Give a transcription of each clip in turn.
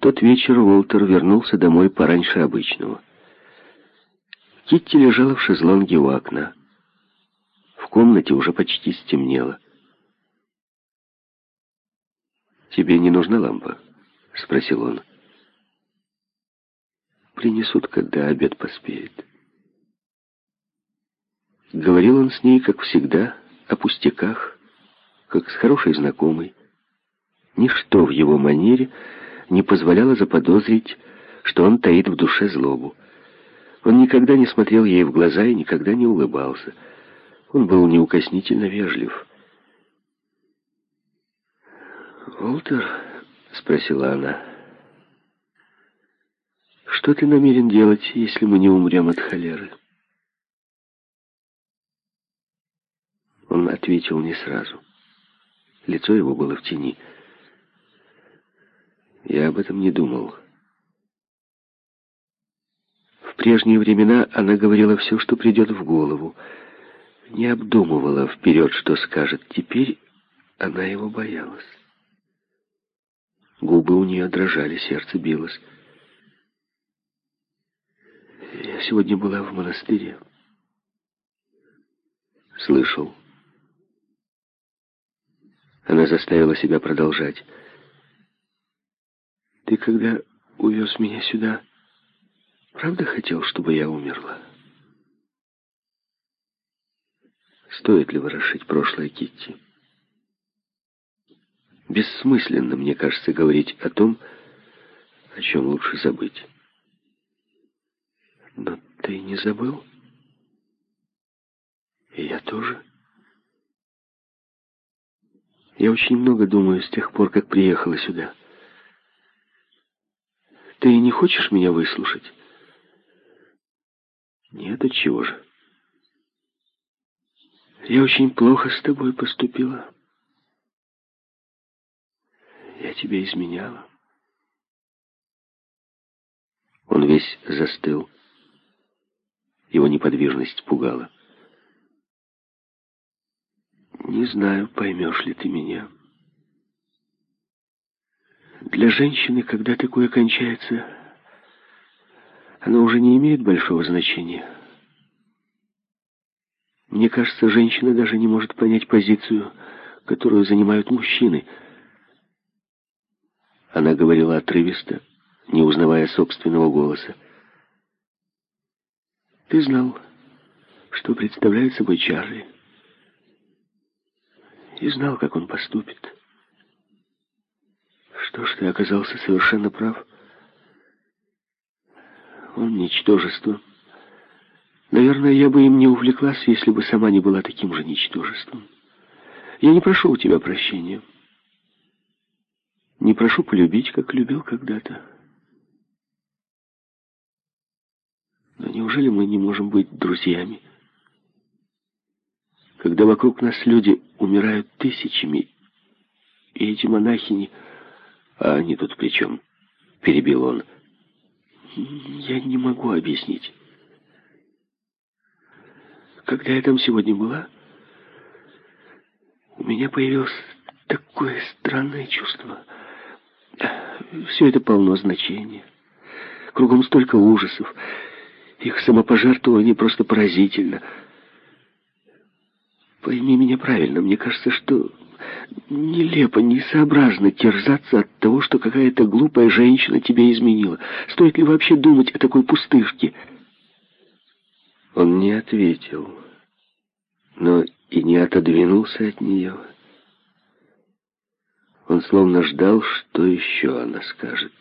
тот вечер Уолтер вернулся домой пораньше обычного. Китти лежала в шезлонге у окна. В комнате уже почти стемнело. «Тебе не нужна лампа?» — спросил он. «Принесут, когда обед поспеет». Говорил он с ней, как всегда, о пустяках, как с хорошей знакомой. Ничто в его манере не позволяло заподозрить, что он таит в душе злобу. Он никогда не смотрел ей в глаза и никогда не улыбался. Он был неукоснительно вежлив. «Уолтер?» — спросила она. «Что ты намерен делать, если мы не умрем от холеры?» Он ответил не сразу. Лицо его было в тени. Я об этом не думал. В прежние времена она говорила все, что придет в голову. Не обдумывала вперед, что скажет. Теперь она его боялась. Губы у нее дрожали, сердце билось. Я сегодня была в монастыре. Слышал. Она заставила себя продолжать. Ты когда увез меня сюда, правда хотел, чтобы я умерла? Стоит ли ворошить прошлое Китти? Бессмысленно, мне кажется, говорить о том, о чем лучше забыть. Но ты не забыл? И я тоже. Я очень много думаю с тех пор, как приехала сюда. Ты не хочешь меня выслушать? Нет, отчего же? Я очень плохо с тобой поступила. Я тебе изменяла. Он весь застыл. Его неподвижность пугала. Не знаю, поймешь ли ты меня. Для женщины, когда такое кончается, оно уже не имеет большого значения. Мне кажется, женщина даже не может понять позицию, которую занимают мужчины. Она говорила отрывисто, не узнавая собственного голоса. Ты знал, что представляет собой Чарли. И знал, как он поступит. Что ж, ты оказался совершенно прав. Он ничтожество. Наверное, я бы им не увлеклась, если бы сама не была таким же ничтожеством. Я не прошу у тебя прощения. Не прошу полюбить, как любил когда-то. Но неужели мы не можем быть друзьями? Когда вокруг нас люди умирают тысячами, и эти монахини «А они тут при чем?» — перебил он. «Я не могу объяснить. Когда я там сегодня была, у меня появилось такое странное чувство. Все это полно значения. Кругом столько ужасов. Их самопожертвование просто поразительно. Пойми меня правильно, мне кажется, что Нелепо, несообразно терзаться от того, что какая-то глупая женщина тебя изменила. Стоит ли вообще думать о такой пустышке? Он не ответил, но и не отодвинулся от нее. Он словно ждал, что еще она скажет.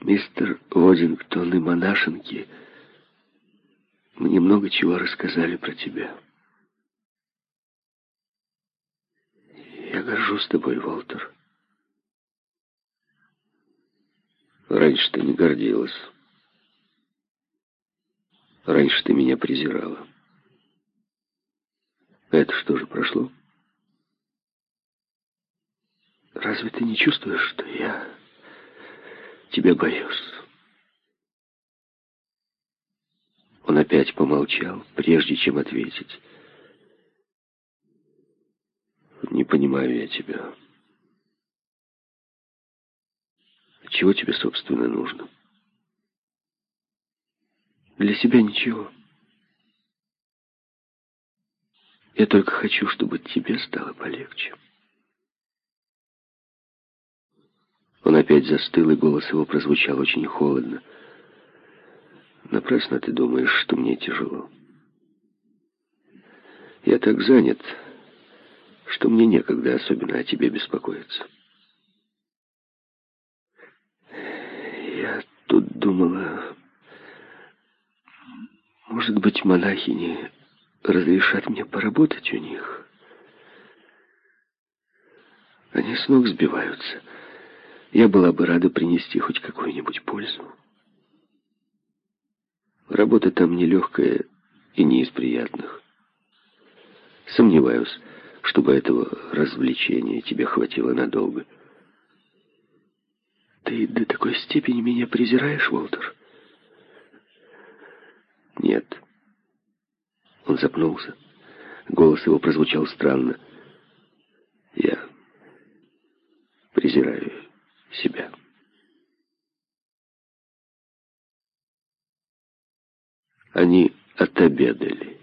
Мистер Водингтон и монашенки мне много чего рассказали про тебя. Я горжусь тобой, Волтер. Раньше ты не гордилась. Раньше ты меня презирала. Это что же прошло? Разве ты не чувствуешь, что я тебя боюсь? Он опять помолчал, прежде чем ответить. Не понимаю я тебя. Чего тебе, собственно, нужно? Для себя ничего. Я только хочу, чтобы тебе стало полегче. Он опять застыл, и голос его прозвучал очень холодно. Напрасно ты думаешь, что мне тяжело. Я так занят, что мне некогда особенно о тебе беспокоиться. Я тут думала, может быть, монахини разрешат мне поработать у них. Они с ног сбиваются. Я была бы рада принести хоть какую-нибудь пользу. Работа там нелегкая и не из приятных. Сомневаюсь, чтобы этого развлечения тебе хватило надолго. Ты до такой степени меня презираешь, Уолтер? Нет. Он запнулся. Голос его прозвучал странно. Я презираю себя. Они отобедали.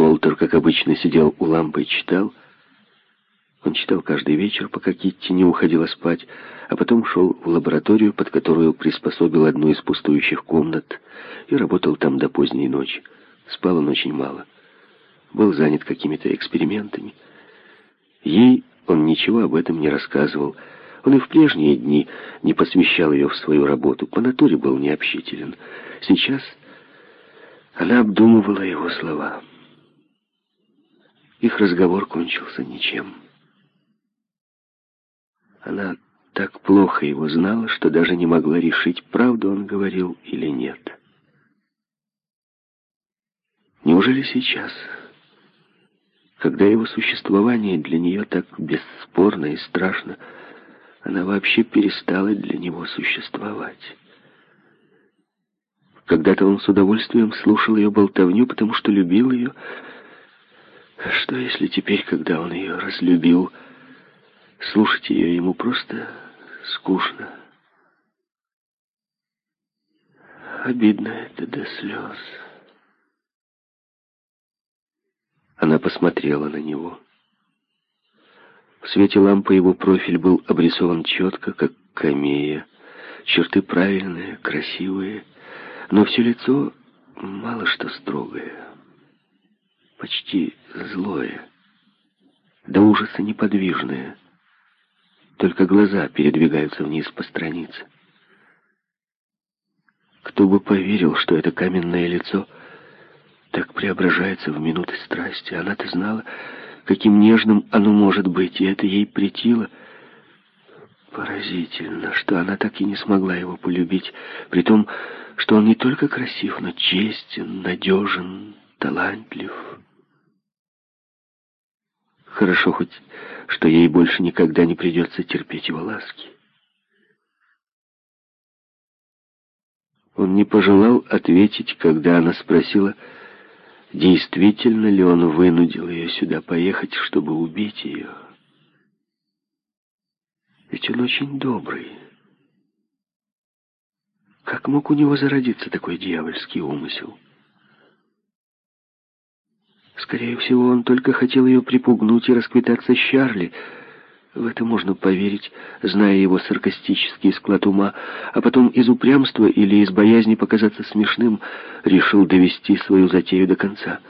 Уолтер, как обычно, сидел у лампы и читал. Он читал каждый вечер, пока Китти не уходила спать, а потом шел в лабораторию, под которую приспособил одну из пустующих комнат, и работал там до поздней ночи. Спал он очень мало. Был занят какими-то экспериментами. Ей он ничего об этом не рассказывал. Он и в прежние дни не посвящал ее в свою работу, по натуре был необщителен. Сейчас она обдумывала его слова. Их разговор кончился ничем. Она так плохо его знала, что даже не могла решить, правду он говорил или нет. Неужели сейчас, когда его существование для нее так бесспорно и страшно, она вообще перестала для него существовать? Когда-то он с удовольствием слушал ее болтовню, потому что любил ее. А что, если теперь, когда он ее разлюбил, Слушать ее ему просто скучно. Обидно это до слез. Она посмотрела на него. В свете лампы его профиль был обрисован четко, как камея. Черты правильные, красивые, но все лицо мало что строгое, почти злое, до ужаса неподвижное. Только глаза передвигаются вниз по странице. Кто бы поверил, что это каменное лицо так преображается в минуты страсти. Она-то знала, каким нежным оно может быть, и это ей претило. Поразительно, что она так и не смогла его полюбить, при том, что он не только красив, но честен, надежен, талантлив. Хорошо хоть, что ей больше никогда не придется терпеть его ласки. Он не пожелал ответить, когда она спросила, действительно ли он вынудил ее сюда поехать, чтобы убить ее. Ведь он очень добрый. Как мог у него зародиться такой дьявольский умысел? Скорее всего, он только хотел ее припугнуть и расквитаться с Чарли. В это можно поверить, зная его саркастический склад ума, а потом из упрямства или из боязни показаться смешным решил довести свою затею до конца.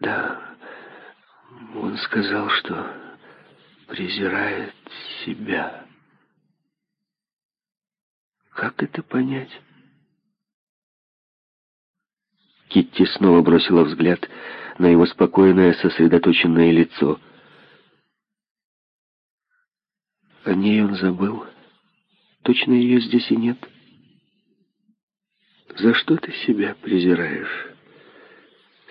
Да, он сказал, что презирает себя. Как это понять? Китти снова бросила взгляд на его спокойное, сосредоточенное лицо. О ней он забыл. Точно ее здесь и нет. «За что ты себя презираешь?»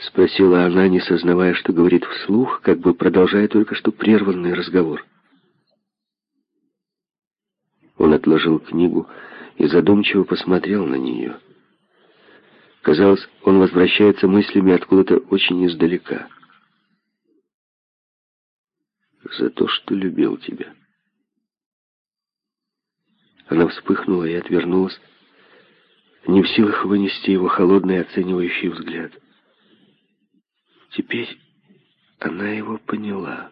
Спросила она, не сознавая, что говорит вслух, как бы продолжая только что прерванный разговор. Он отложил книгу и задумчиво посмотрел на нее. Казалось, он возвращается мыслями откуда-то очень издалека. За то, что любил тебя. Она вспыхнула и отвернулась, не в силах вынести его холодный оценивающий взгляд. Теперь она его поняла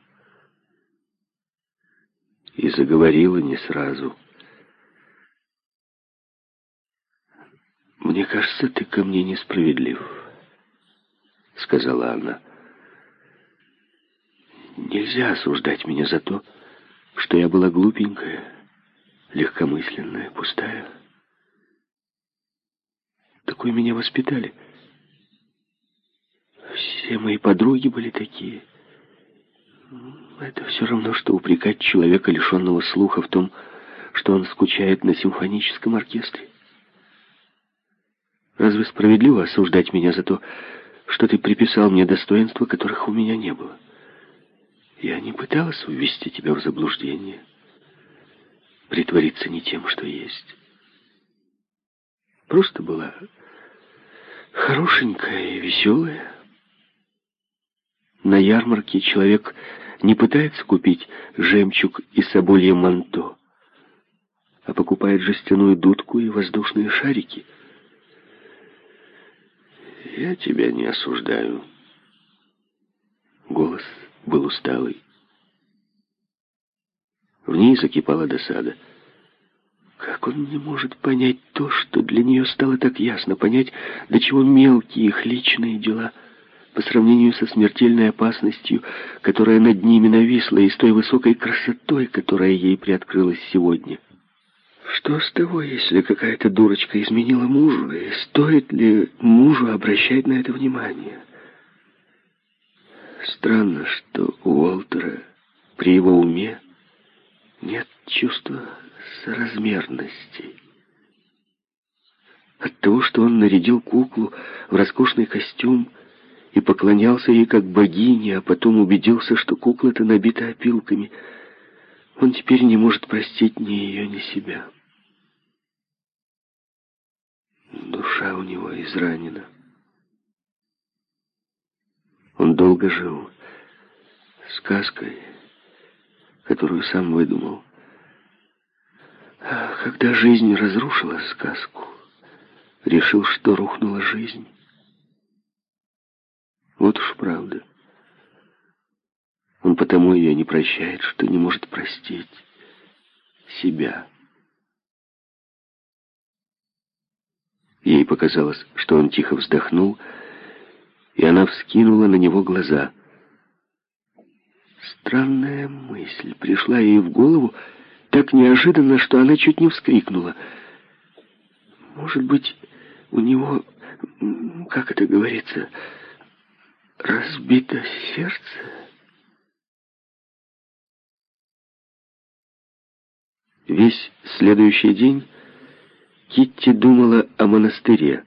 и заговорила не сразу. «Мне кажется, ты ко мне несправедлив», — сказала она. «Нельзя осуждать меня за то, что я была глупенькая, легкомысленная, пустая. Такой меня воспитали. Все мои подруги были такие. Это все равно, что упрекать человека, лишенного слуха, в том, что он скучает на симфоническом оркестре. Разве справедливо осуждать меня за то, что ты приписал мне достоинства, которых у меня не было? Я не пыталась ввести тебя в заблуждение, притвориться не тем, что есть. Просто была хорошенькая и веселая. На ярмарке человек не пытается купить жемчуг и соболье манто, а покупает жестяную дудку и воздушные шарики. «Я тебя не осуждаю». Голос был усталый. В ней закипала досада. Как он не может понять то, что для нее стало так ясно, понять, до чего мелкие их личные дела по сравнению со смертельной опасностью, которая над ними нависла, и с той высокой красотой, которая ей приоткрылась сегодня. Что с того, если какая-то дурочка изменила мужу, и стоит ли мужу обращать на это внимание? Странно, что у Уолтера при его уме нет чувства соразмерности. От того, что он нарядил куклу в роскошный костюм и поклонялся ей как богине, а потом убедился, что кукла-то набита опилками, он теперь не может простить ни ее, ни себя. Душа у него изранена. Он долго жил сказкой, которую сам выдумал. А когда жизнь разрушила сказку, решил, что рухнула жизнь. Вот уж правда. Он потому ее не прощает, что не может простить себя. Ей показалось, что он тихо вздохнул, и она вскинула на него глаза. Странная мысль пришла ей в голову так неожиданно, что она чуть не вскрикнула. Может быть, у него, как это говорится, разбито сердце? Весь следующий день Китти думала о монастыре.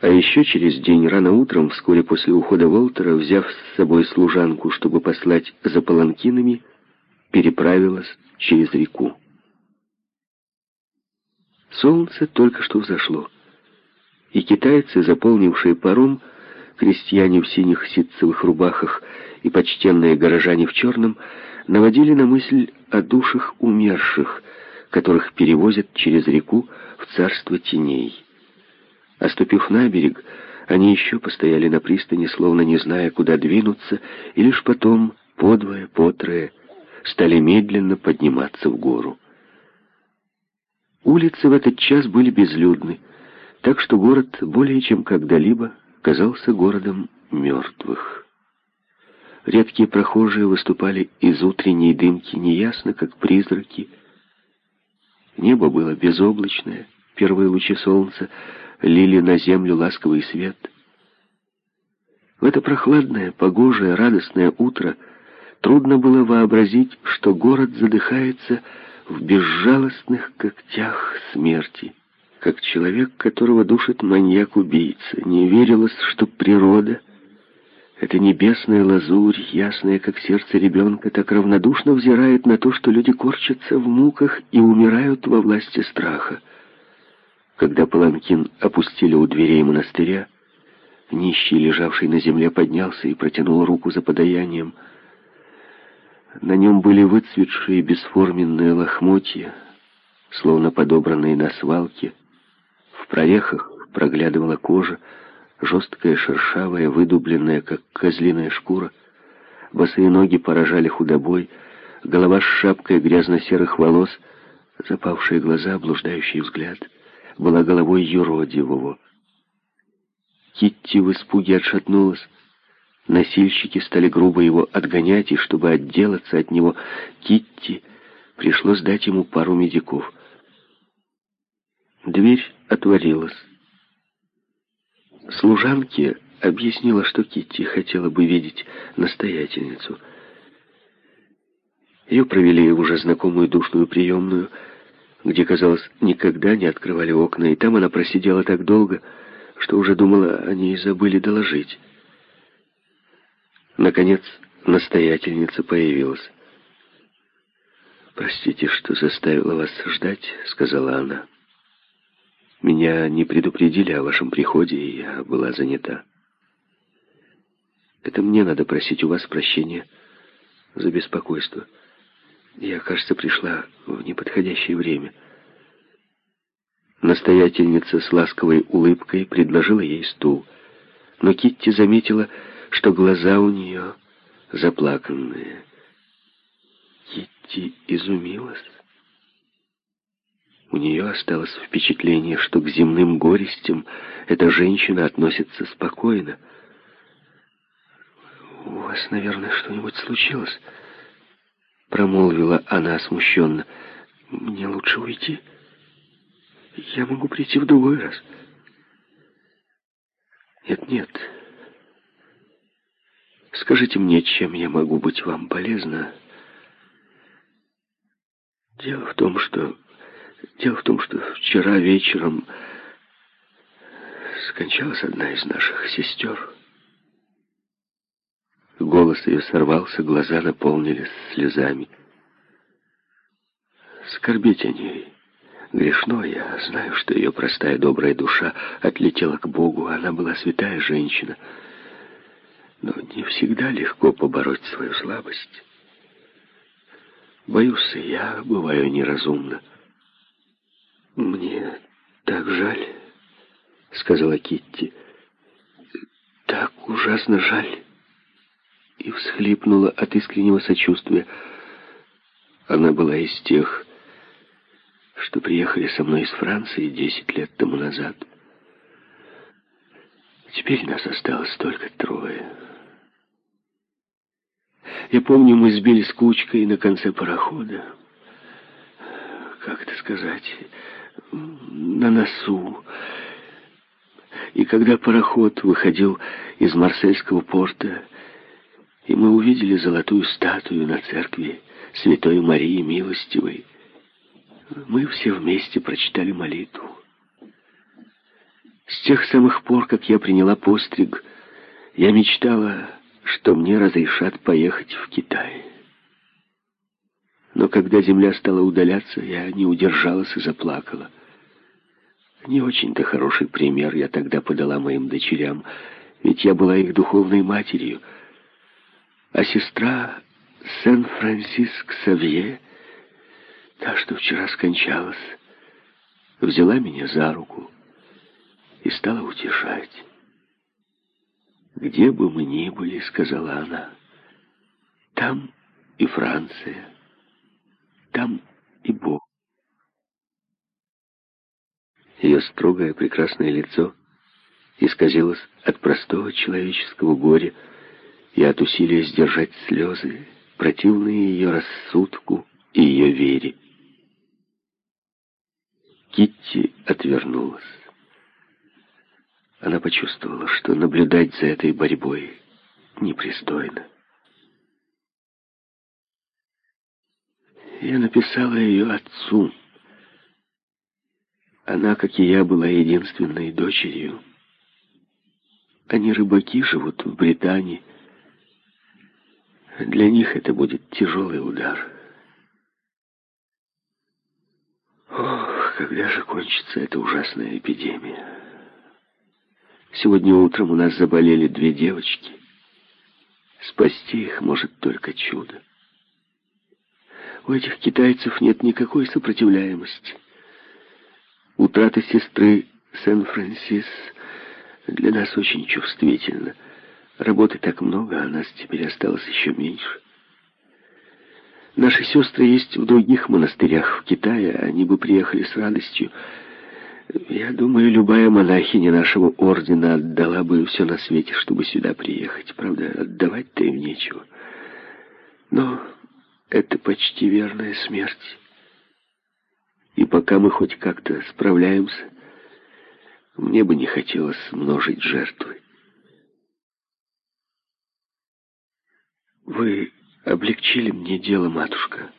А еще через день рано утром, вскоре после ухода Волтера, взяв с собой служанку, чтобы послать за паланкинами, переправилась через реку. Солнце только что взошло, и китайцы, заполнившие паром, крестьяне в синих ситцевых рубахах и почтенные горожане в черном, наводили на мысль о душах умерших, которых перевозят через реку в царство теней. Оступив на берег, они еще постояли на пристани, словно не зная, куда двинуться, и лишь потом, подвое, потрое, стали медленно подниматься в гору. Улицы в этот час были безлюдны, так что город более чем когда-либо казался городом мертвых. Редкие прохожие выступали из утренней дымки неясно, как призраки, Небо было безоблачное, первые лучи солнца лили на землю ласковый свет. В это прохладное, погожее, радостное утро трудно было вообразить, что город задыхается в безжалостных когтях смерти, как человек, которого душит маньяк-убийца. Не верилось, что природа эта небесная лазурь, ясная, как сердце ребенка, так равнодушно взирает на то, что люди корчатся в муках и умирают во власти страха. Когда Паланкин опустили у дверей монастыря, нищий, лежавший на земле, поднялся и протянул руку за подаянием. На нем были выцветшие бесформенные лохмотья, словно подобранные на свалке. В прорехах проглядывала кожа, жесткая, шершавая, выдубленная, как козлиная шкура. Босые ноги поражали худобой, голова с шапкой грязно-серых волос, запавшие глаза, блуждающий взгляд, была головой юродивого. Китти в испуге отшатнулась. Носильщики стали грубо его отгонять, и чтобы отделаться от него, Китти пришлось дать ему пару медиков. Дверь отворилась. Служанке объяснила, что Китти хотела бы видеть настоятельницу. Ее провели в уже знакомую душную приемную, где, казалось, никогда не открывали окна, и там она просидела так долго, что уже думала, они забыли доложить. Наконец, настоятельница появилась. «Простите, что заставила вас ждать», — сказала она. «Меня не предупредили о вашем приходе, и я была занята. Это мне надо просить у вас прощения за беспокойство. Я, кажется, пришла в неподходящее время». Настоятельница с ласковой улыбкой предложила ей стул, но Китти заметила, что глаза у нее заплаканные. Китти изумилась. У нее осталось впечатление, что к земным горестям эта женщина относится спокойно. «У вас, наверное, что-нибудь случилось?» Промолвила она смущенно. «Мне лучше уйти. Я могу прийти в другой раз». «Нет, нет. Скажите мне, чем я могу быть вам полезна?» Дело в том, что... Дело в том, что вчера вечером скончалась одна из наших сестер. Голос ее сорвался, глаза наполнились слезами. Скорбеть о ней грешно. Я знаю, что ее простая добрая душа отлетела к Богу. Она была святая женщина. Но не всегда легко побороть свою слабость. Боюсь, я бываю неразумна. Мне так жаль, сказала Китти. Так ужасно жаль. И всхлипнула от искреннего сочувствия. Она была из тех, что приехали со мной из Франции десять лет тому назад. Теперь нас осталось только трое. Я помню, мы сбились кучкой на конце парохода. Как это сказать? На носу. И когда пароход выходил из Марсельского порта, и мы увидели золотую статую на церкви Святой Марии Милостивой, мы все вместе прочитали молитву. С тех самых пор, как я приняла постриг, я мечтала что мне разрешат поехать в Китай. Но когда земля стала удаляться, я не удержалась и заплакала. Не очень-то хороший пример я тогда подала моим дочерям, ведь я была их духовной матерью. А сестра Сен-Франсиск Савье, та, что вчера скончалась, взяла меня за руку и стала утешать. «Где бы мы ни были, — сказала она, — там и Франция, там и Бог». Ее строгое прекрасное лицо исказилось от простого человеческого горя и от усилия сдержать слезы, противные ее рассудку и ее вере. Китти отвернулась. Она почувствовала, что наблюдать за этой борьбой непристойно. Я написала ее отцу. Она, как и я, была единственной дочерью. Они рыбаки, живут в Британии. Для них это будет тяжелый удар. Ох, когда же кончится эта ужасная эпидемия? Сегодня утром у нас заболели две девочки. Спасти их может только чудо. У этих китайцев нет никакой сопротивляемости. Утрата сестры Сен-Франсис для нас очень чувствительна. Работы так много, а нас теперь осталось еще меньше. Наши сестры есть в других монастырях в Китае, они бы приехали с радостью. Я думаю, любая монахиня нашего ордена отдала бы все на свете, чтобы сюда приехать. Правда, отдавать-то им нечего. Но это почти верная смерть. И пока мы хоть как-то справляемся, мне бы не хотелось множить жертвы. Вы облегчили мне дело, матушка,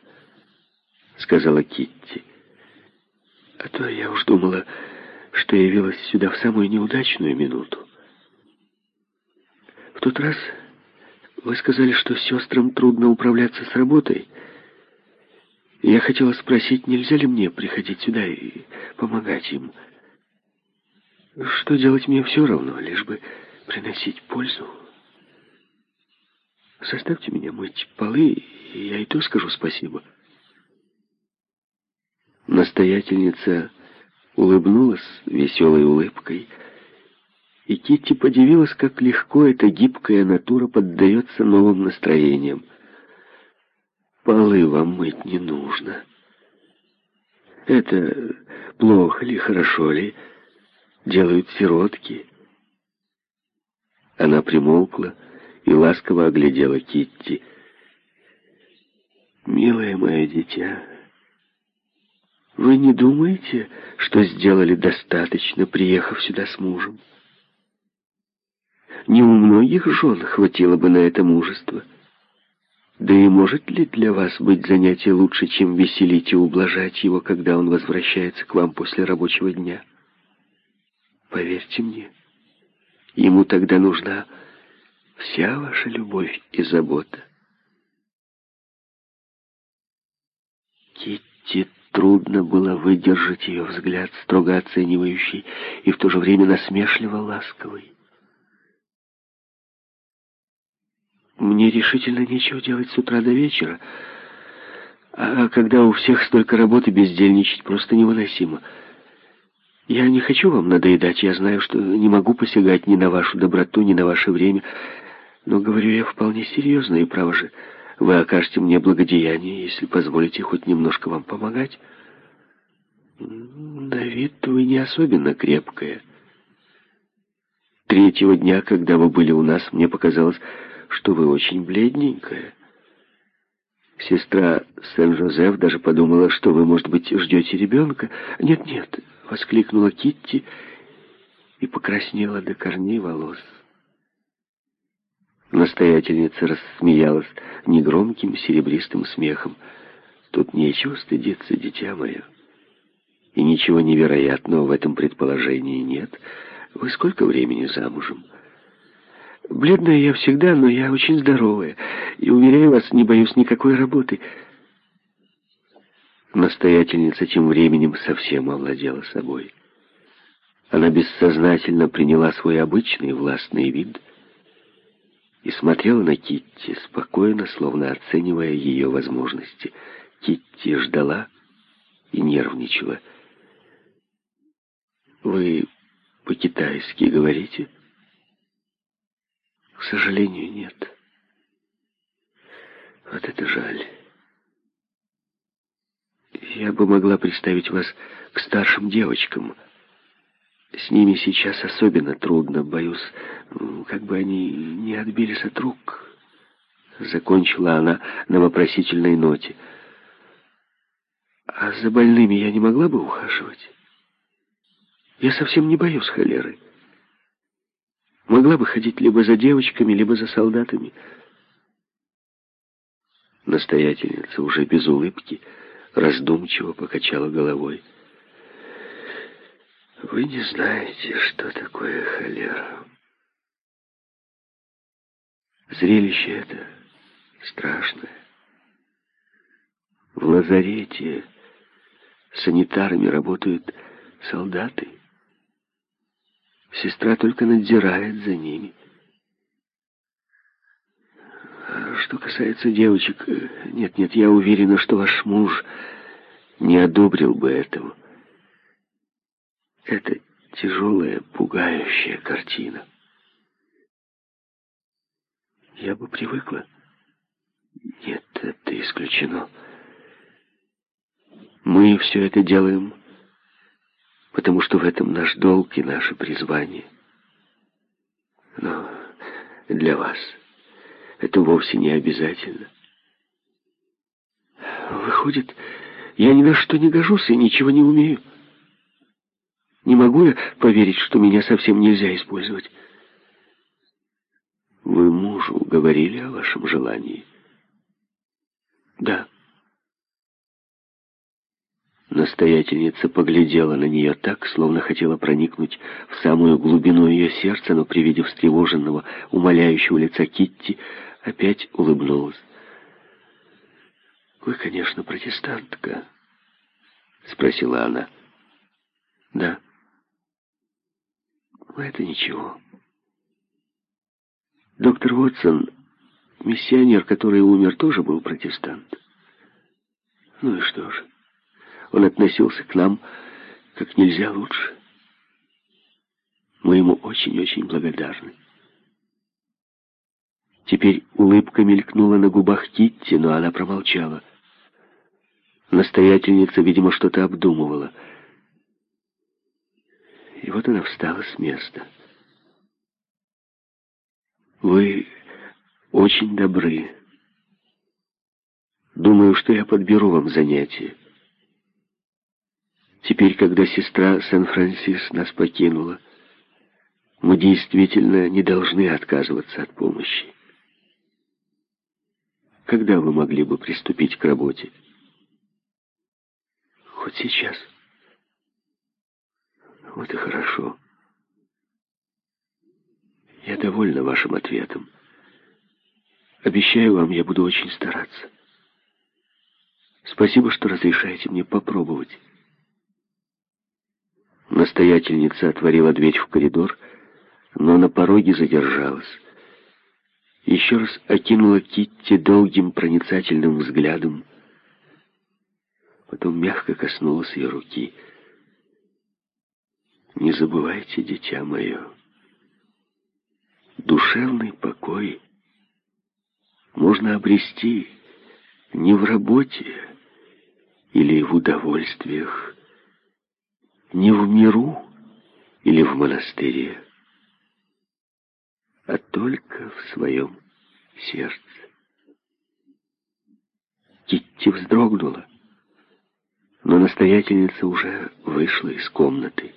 сказала Китти. А то я уж думала, что явилась сюда в самую неудачную минуту. В тот раз вы сказали, что сестрам трудно управляться с работой. Я хотела спросить, нельзя ли мне приходить сюда и помогать им. Что делать мне все равно, лишь бы приносить пользу. Составьте меня мыть полы, и я и то скажу спасибо. Настоятельница улыбнулась веселой улыбкой, и Китти подивилась, как легко эта гибкая натура поддается новым настроениям. Полы вам мыть не нужно. Это плохо ли, хорошо ли, делают сиротки. Она примолкла и ласково оглядела Китти. «Милое мое дитя, вы не думаете, что сделали достаточно, приехав сюда с мужем?» Не у многих жен хватило бы на это мужества. Да и может ли для вас быть занятие лучше, чем веселить и ублажать его, когда он возвращается к вам после рабочего дня? Поверьте мне, ему тогда нужна вся ваша любовь и забота. Китти трудно было выдержать ее взгляд, строго оценивающий и в то же время насмешливо ласковый. Мне решительно нечего делать с утра до вечера. А когда у всех столько работы, бездельничать просто невыносимо. Я не хочу вам надоедать, я знаю, что не могу посягать ни на вашу доброту, ни на ваше время. Но говорю я вполне серьезно, и право же, вы окажете мне благодеяние, если позволите хоть немножко вам помогать. На вид вы не особенно крепкая. Третьего дня, когда вы были у нас, мне показалось, что вы очень бледненькая. Сестра Сен-Жозеф даже подумала, что вы, может быть, ждете ребенка. «Нет-нет», — воскликнула Китти и покраснела до корней волос. Настоятельница рассмеялась негромким серебристым смехом. «Тут нечего стыдиться, дитя мое. И ничего невероятного в этом предположении нет. Вы сколько времени замужем?» Бледная я всегда, но я очень здоровая. И, уверяю вас, не боюсь никакой работы. Настоятельница тем временем совсем овладела собой. Она бессознательно приняла свой обычный властный вид и смотрела на Китти спокойно, словно оценивая ее возможности. Китти ждала и нервничала. «Вы по-китайски говорите?» К сожалению, нет. Вот это жаль. Я бы могла представить вас к старшим девочкам. С ними сейчас особенно трудно, боюсь, как бы они не отбились от рук. Закончила она на вопросительной ноте. А за больными я не могла бы ухаживать? Я совсем не боюсь холеры. Могла бы ходить либо за девочками, либо за солдатами. Настоятельница уже без улыбки раздумчиво покачала головой. Вы не знаете, что такое холера. Зрелище это страшное. В лазарете санитарами работают солдаты. Сестра только надзирает за ними. что касается девочек, нет-нет, я уверена, что ваш муж не одобрил бы этого. Это тяжелая, пугающая картина. Я бы привыкла. Нет, это исключено. Мы все это делаем, потому что в этом наш долг и наше призвание. Но для вас это вовсе не обязательно. Выходит, я ни на что не гожусь и ничего не умею. Не могу я поверить, что меня совсем нельзя использовать. Вы мужу говорили о вашем желании? Да. Настоятельница поглядела на нее так, словно хотела проникнуть в самую глубину ее сердца, но при виде встревоженного, умоляющего лица Китти, опять улыбнулась. «Вы, конечно, протестантка?» — спросила она. «Да». «Но это ничего». Доктор Уотсон, миссионер, который умер, тоже был протестант. Ну и что же? Он относился к нам как нельзя лучше. Мы ему очень-очень благодарны. Теперь улыбка мелькнула на губах Китти, но она промолчала. Настоятельница, видимо, что-то обдумывала. И вот она встала с места. «Вы очень добры. Думаю, что я подберу вам занятие. Теперь, когда сестра Сан-Франсис нас покинула, мы действительно не должны отказываться от помощи. Когда вы могли бы приступить к работе? Хоть сейчас. Вот и хорошо. Я довольна вашим ответом. Обещаю вам, я буду очень стараться. Спасибо, что разрешаете мне попробовать. Настоятельница отворила дверь в коридор, но на пороге задержалась. Еще раз окинула Китти долгим проницательным взглядом, потом мягко коснулась ее руки. «Не забывайте, дитя мое, душевный покой можно обрести не в работе или в удовольствиях, не в миру или в монастыре, а только в своем сердце. Китти вздрогнула, но настоятельница уже вышла из комнаты.